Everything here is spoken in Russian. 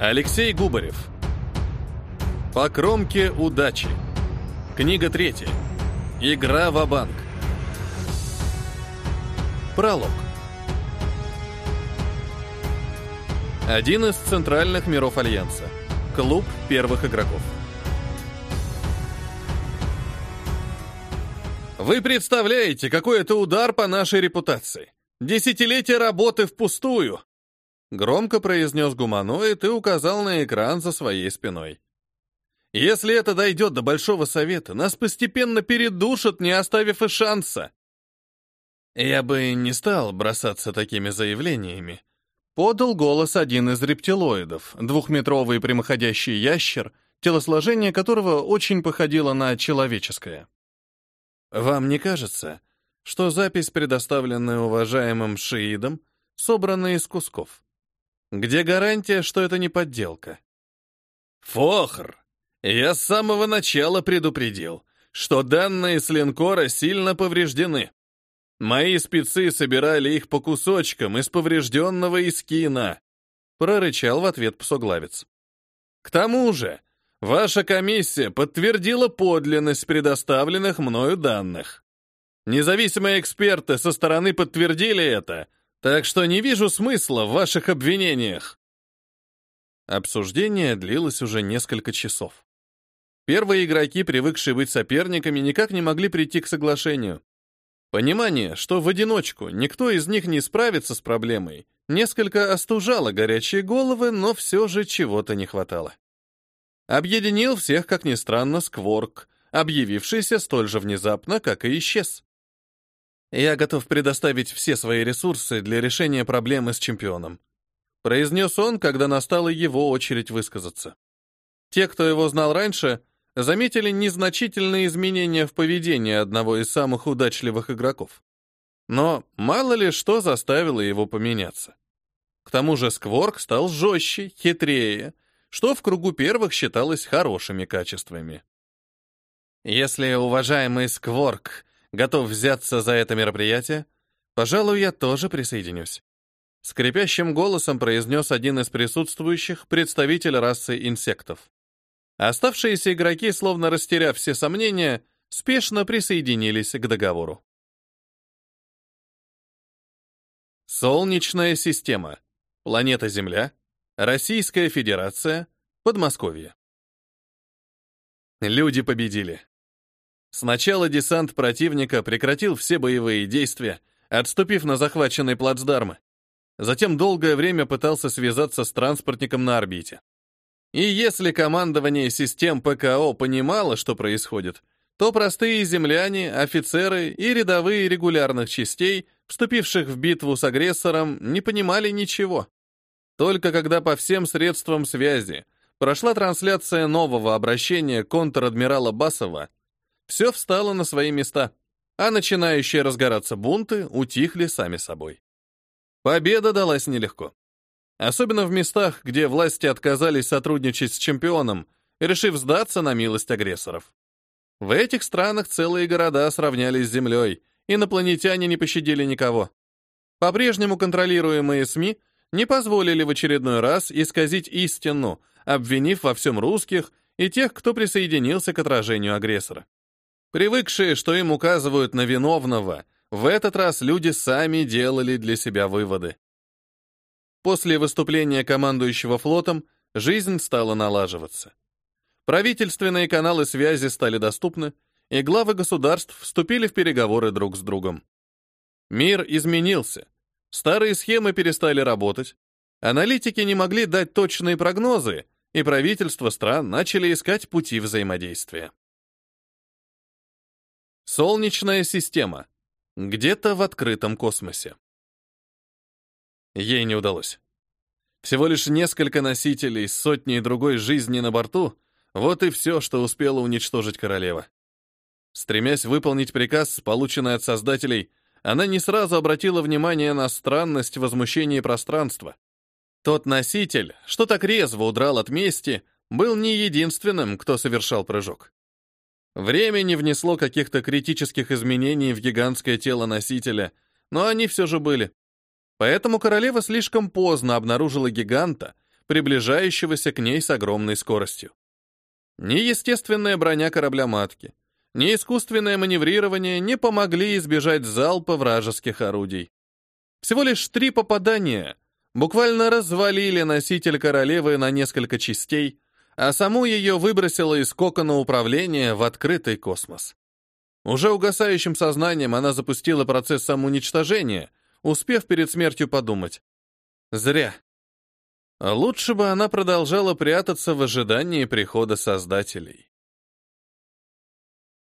Алексей Губарев. По кромке удачи. Книга третья. Игра в банк Пролог. Один из центральных миров Альянса. Клуб первых игроков. Вы представляете, какой это удар по нашей репутации? Десятилетие работы впустую. Громко произнес гуманоид и указал на экран за своей спиной. Если это дойдет до Большого Совета, нас постепенно передушат, не оставив и шанса. Я бы не стал бросаться такими заявлениями. Подал голос один из рептилоидов, двухметровый прямоходящий ящер, телосложение которого очень походило на человеческое. Вам не кажется, что запись, предоставленная уважаемым шиидом, собрана из кусков? Где гарантия, что это не подделка? Фохр, я с самого начала предупредил, что данные с линкора сильно повреждены. Мои спецы собирали их по кусочкам из поврежденного искина, прорычал в ответ псоглавец. К тому же, ваша комиссия подтвердила подлинность предоставленных мною данных. Независимые эксперты со стороны подтвердили это, так что не вижу смысла в ваших обвинениях. Обсуждение длилось уже несколько часов. Первые игроки, привыкшие быть соперниками, никак не могли прийти к соглашению. Понимание, что в одиночку никто из них не справится с проблемой, несколько остужало горячие головы, но все же чего-то не хватало. Объединил всех, как ни странно, Скворк, объявившийся столь же внезапно, как и исчез. Я готов предоставить все свои ресурсы для решения проблемы с чемпионом. Произнес он, когда настала его очередь высказаться. Те, кто его знал раньше, заметили незначительные изменения в поведении одного из самых удачливых игроков. Но мало ли что заставило его поменяться. К тому же Скворк стал жестче, хитрее, что в кругу первых считалось хорошими качествами. Если уважаемый Скворк готов взяться за это мероприятие, пожалуй, я тоже присоединюсь. Скрипящим голосом произнес один из присутствующих, представитель расы инсектов. Оставшиеся игроки, словно растеряв все сомнения, спешно присоединились к договору. Солнечная система. Планета Земля. Российская Федерация. Подмосковье. Люди победили. Сначала десант противника прекратил все боевые действия, отступив на захваченный плацдарм. Затем долгое время пытался связаться с транспортником на орбите. И если командование систем ПКО понимало, что происходит, то простые земляне, офицеры и рядовые регулярных частей, вступивших в битву с агрессором, не понимали ничего. Только когда по всем средствам связи прошла трансляция нового обращения контр-адмирала Басова, все встало на свои места, а начинающие разгораться бунты утихли сами собой. Победа далась нелегко. Особенно в местах, где власти отказались сотрудничать с чемпионом, решив сдаться на милость агрессоров. В этих странах целые города сравнялись с землей, инопланетяне не пощадили никого. По-прежнему контролируемые СМИ не позволили в очередной раз исказить истину, обвинив во всем русских и тех, кто присоединился к отражению агрессора. Привыкшие, что им указывают на виновного, в этот раз люди сами делали для себя выводы. После выступления командующего флотом жизнь стала налаживаться. Правительственные каналы связи стали доступны, и главы государств вступили в переговоры друг с другом. Мир изменился. Старые схемы перестали работать. Аналитики не могли дать точные прогнозы, и правительства стран начали искать пути взаимодействия. Солнечная система. Где-то в открытом космосе. Ей не удалось. Всего лишь несколько носителей, сотни и другой жизни на борту — вот и все, что успела уничтожить королева. Стремясь выполнить приказ, полученный от создателей, она не сразу обратила внимание на странность возмущения пространства. Тот носитель, что так резво удрал от мести, был не единственным, кто совершал прыжок. Время не внесло каких-то критических изменений в гигантское тело носителя, но они все же были. Поэтому королева слишком поздно обнаружила гиганта, приближающегося к ней с огромной скоростью. Ни естественная броня корабля-матки, ни искусственное маневрирование не помогли избежать залпа вражеских орудий. Всего лишь три попадания буквально развалили носитель королевы на несколько частей, а саму ее выбросило из кокона управления в открытый космос. Уже угасающим сознанием она запустила процесс самоуничтожения, успев перед смертью подумать. Зря. Лучше бы она продолжала прятаться в ожидании прихода создателей.